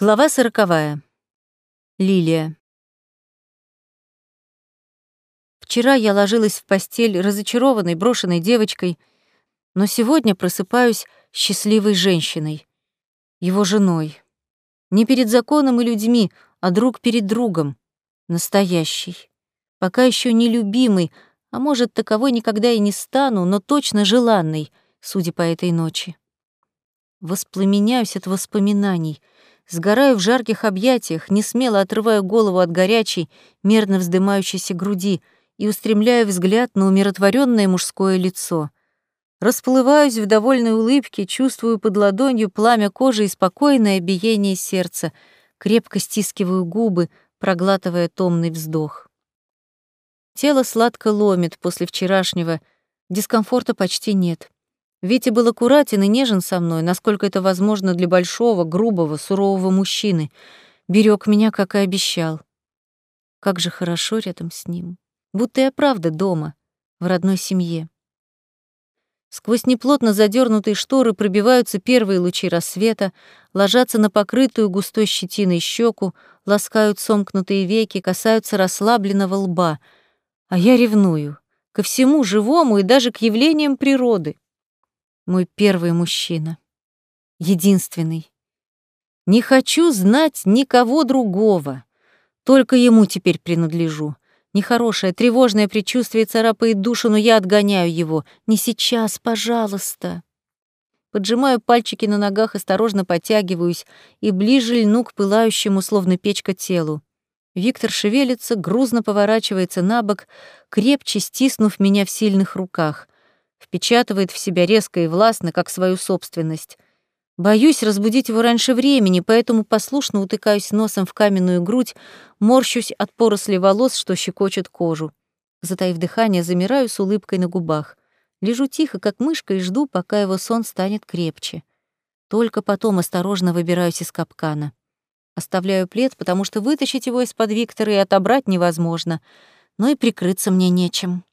Глава сороковая. Лилия. Вчера я ложилась в постель разочарованной, брошенной девочкой, но сегодня просыпаюсь счастливой женщиной, его женой. Не перед законом и людьми, а друг перед другом. Настоящий. Пока еще не любимый, а может, таковой никогда и не стану, но точно желанный, судя по этой ночи. Воспламеняюсь от воспоминаний — Сгораю в жарких объятиях, не смело отрываю голову от горячей, мерно вздымающейся груди и устремляю взгляд на умиротворенное мужское лицо. Расплываюсь в довольной улыбке, чувствую под ладонью пламя кожи и спокойное биение сердца, крепко стискиваю губы, проглатывая томный вздох. Тело сладко ломит после вчерашнего, дискомфорта почти нет. Витя был аккуратен и нежен со мной, насколько это возможно для большого, грубого, сурового мужчины. Берег меня, как и обещал. Как же хорошо рядом с ним. Будто я правда дома, в родной семье. Сквозь неплотно задернутые шторы пробиваются первые лучи рассвета, ложатся на покрытую густой щетиной щеку, ласкают сомкнутые веки, касаются расслабленного лба. А я ревную ко всему живому и даже к явлениям природы мой первый мужчина. Единственный. Не хочу знать никого другого. Только ему теперь принадлежу. Нехорошее, тревожное предчувствие царапает душу, но я отгоняю его. Не сейчас, пожалуйста. Поджимаю пальчики на ногах, осторожно подтягиваюсь и ближе льну к пылающему, словно печка, телу. Виктор шевелится, грузно поворачивается на бок, крепче стиснув меня в сильных руках — впечатывает в себя резко и властно, как свою собственность. Боюсь разбудить его раньше времени, поэтому послушно утыкаюсь носом в каменную грудь, морщусь от поросли волос, что щекочет кожу. Затаив дыхание, замираю с улыбкой на губах. Лежу тихо, как мышка, и жду, пока его сон станет крепче. Только потом осторожно выбираюсь из капкана. Оставляю плед, потому что вытащить его из-под Виктора и отобрать невозможно, но и прикрыться мне нечем.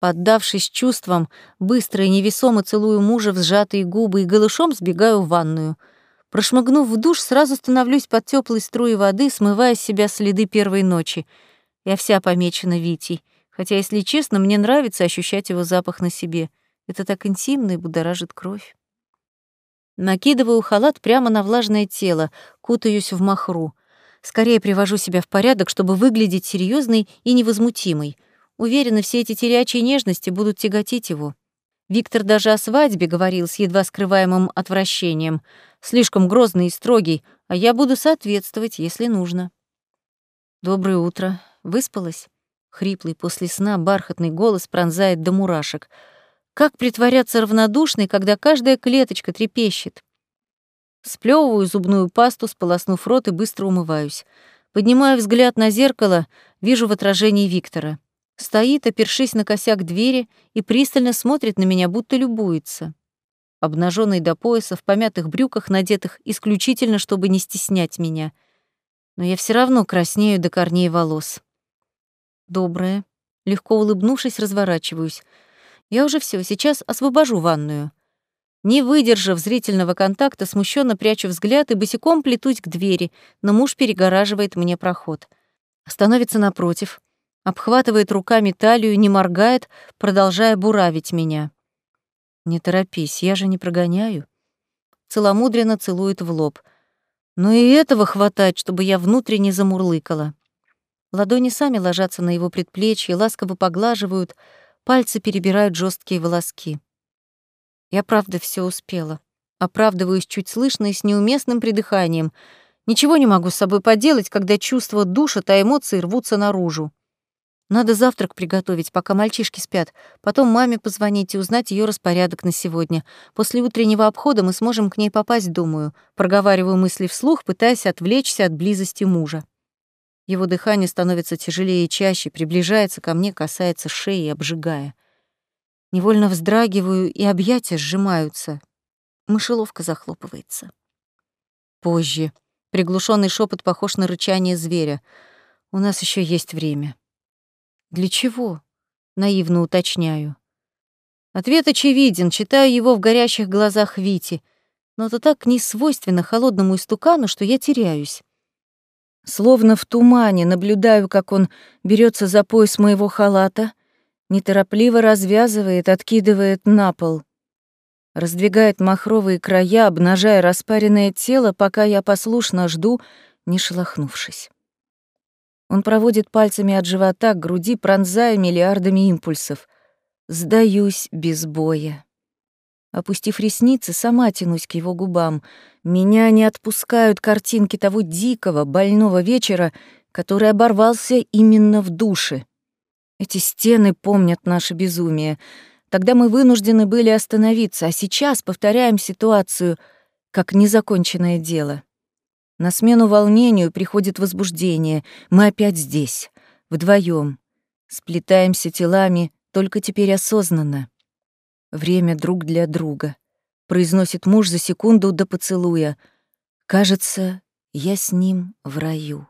Поддавшись чувствам, быстро и невесомо целую мужа в сжатые губы и голышом сбегаю в ванную. Прошмыгнув в душ, сразу становлюсь под теплой струей воды, смывая с себя следы первой ночи. Я вся помечена Витей, хотя, если честно, мне нравится ощущать его запах на себе. Это так интимно и будоражит кровь. Накидываю халат прямо на влажное тело, кутаюсь в махру. Скорее привожу себя в порядок, чтобы выглядеть серьезной и невозмутимой — Уверена, все эти телячьи нежности будут тяготить его. Виктор даже о свадьбе говорил с едва скрываемым отвращением. Слишком грозный и строгий, а я буду соответствовать, если нужно. Доброе утро. Выспалась? Хриплый после сна бархатный голос пронзает до мурашек. Как притворяться равнодушной, когда каждая клеточка трепещет? Сплёвываю зубную пасту, сполоснув рот и быстро умываюсь. Поднимаю взгляд на зеркало, вижу в отражении Виктора. Стоит, опершись на косяк двери, и пристально смотрит на меня, будто любуется. Обнаженный до пояса, в помятых брюках, надетых исключительно, чтобы не стеснять меня. Но я все равно краснею до корней волос. Доброе. Легко улыбнувшись, разворачиваюсь. Я уже все, сейчас освобожу ванную. Не выдержав зрительного контакта, смущенно прячу взгляд и босиком плетусь к двери, но муж перегораживает мне проход. Становится напротив, обхватывает руками талию, не моргает, продолжая буравить меня. «Не торопись, я же не прогоняю». Целомудренно целует в лоб. Но и этого хватает, чтобы я внутренне замурлыкала. Ладони сами ложатся на его предплечье, ласково поглаживают, пальцы перебирают жесткие волоски. Я правда все успела. Оправдываюсь чуть слышно и с неуместным придыханием. Ничего не могу с собой поделать, когда чувства душат, а эмоции рвутся наружу. Надо завтрак приготовить, пока мальчишки спят. Потом маме позвонить и узнать ее распорядок на сегодня. После утреннего обхода мы сможем к ней попасть, думаю. Проговариваю мысли вслух, пытаясь отвлечься от близости мужа. Его дыхание становится тяжелее и чаще, приближается ко мне, касается шеи, обжигая. Невольно вздрагиваю, и объятия сжимаются. Мышеловка захлопывается. Позже. Приглушенный шепот похож на рычание зверя. У нас еще есть время. Для чего? Наивно уточняю. Ответ очевиден, читаю его в горящих глазах Вити. но это так не свойственно холодному истукану, что я теряюсь. Словно в тумане наблюдаю, как он берется за пояс моего халата, неторопливо развязывает, откидывает на пол. Раздвигает махровые края, обнажая распаренное тело, пока я послушно жду, не шелохнувшись. Он проводит пальцами от живота к груди, пронзая миллиардами импульсов. Сдаюсь без боя. Опустив ресницы, сама тянусь к его губам. Меня не отпускают картинки того дикого, больного вечера, который оборвался именно в душе. Эти стены помнят наше безумие. Тогда мы вынуждены были остановиться, а сейчас повторяем ситуацию как незаконченное дело. На смену волнению приходит возбуждение. Мы опять здесь, вдвоем, Сплетаемся телами, только теперь осознанно. Время друг для друга, произносит муж за секунду до поцелуя. Кажется, я с ним в раю.